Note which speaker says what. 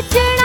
Speaker 1: legend.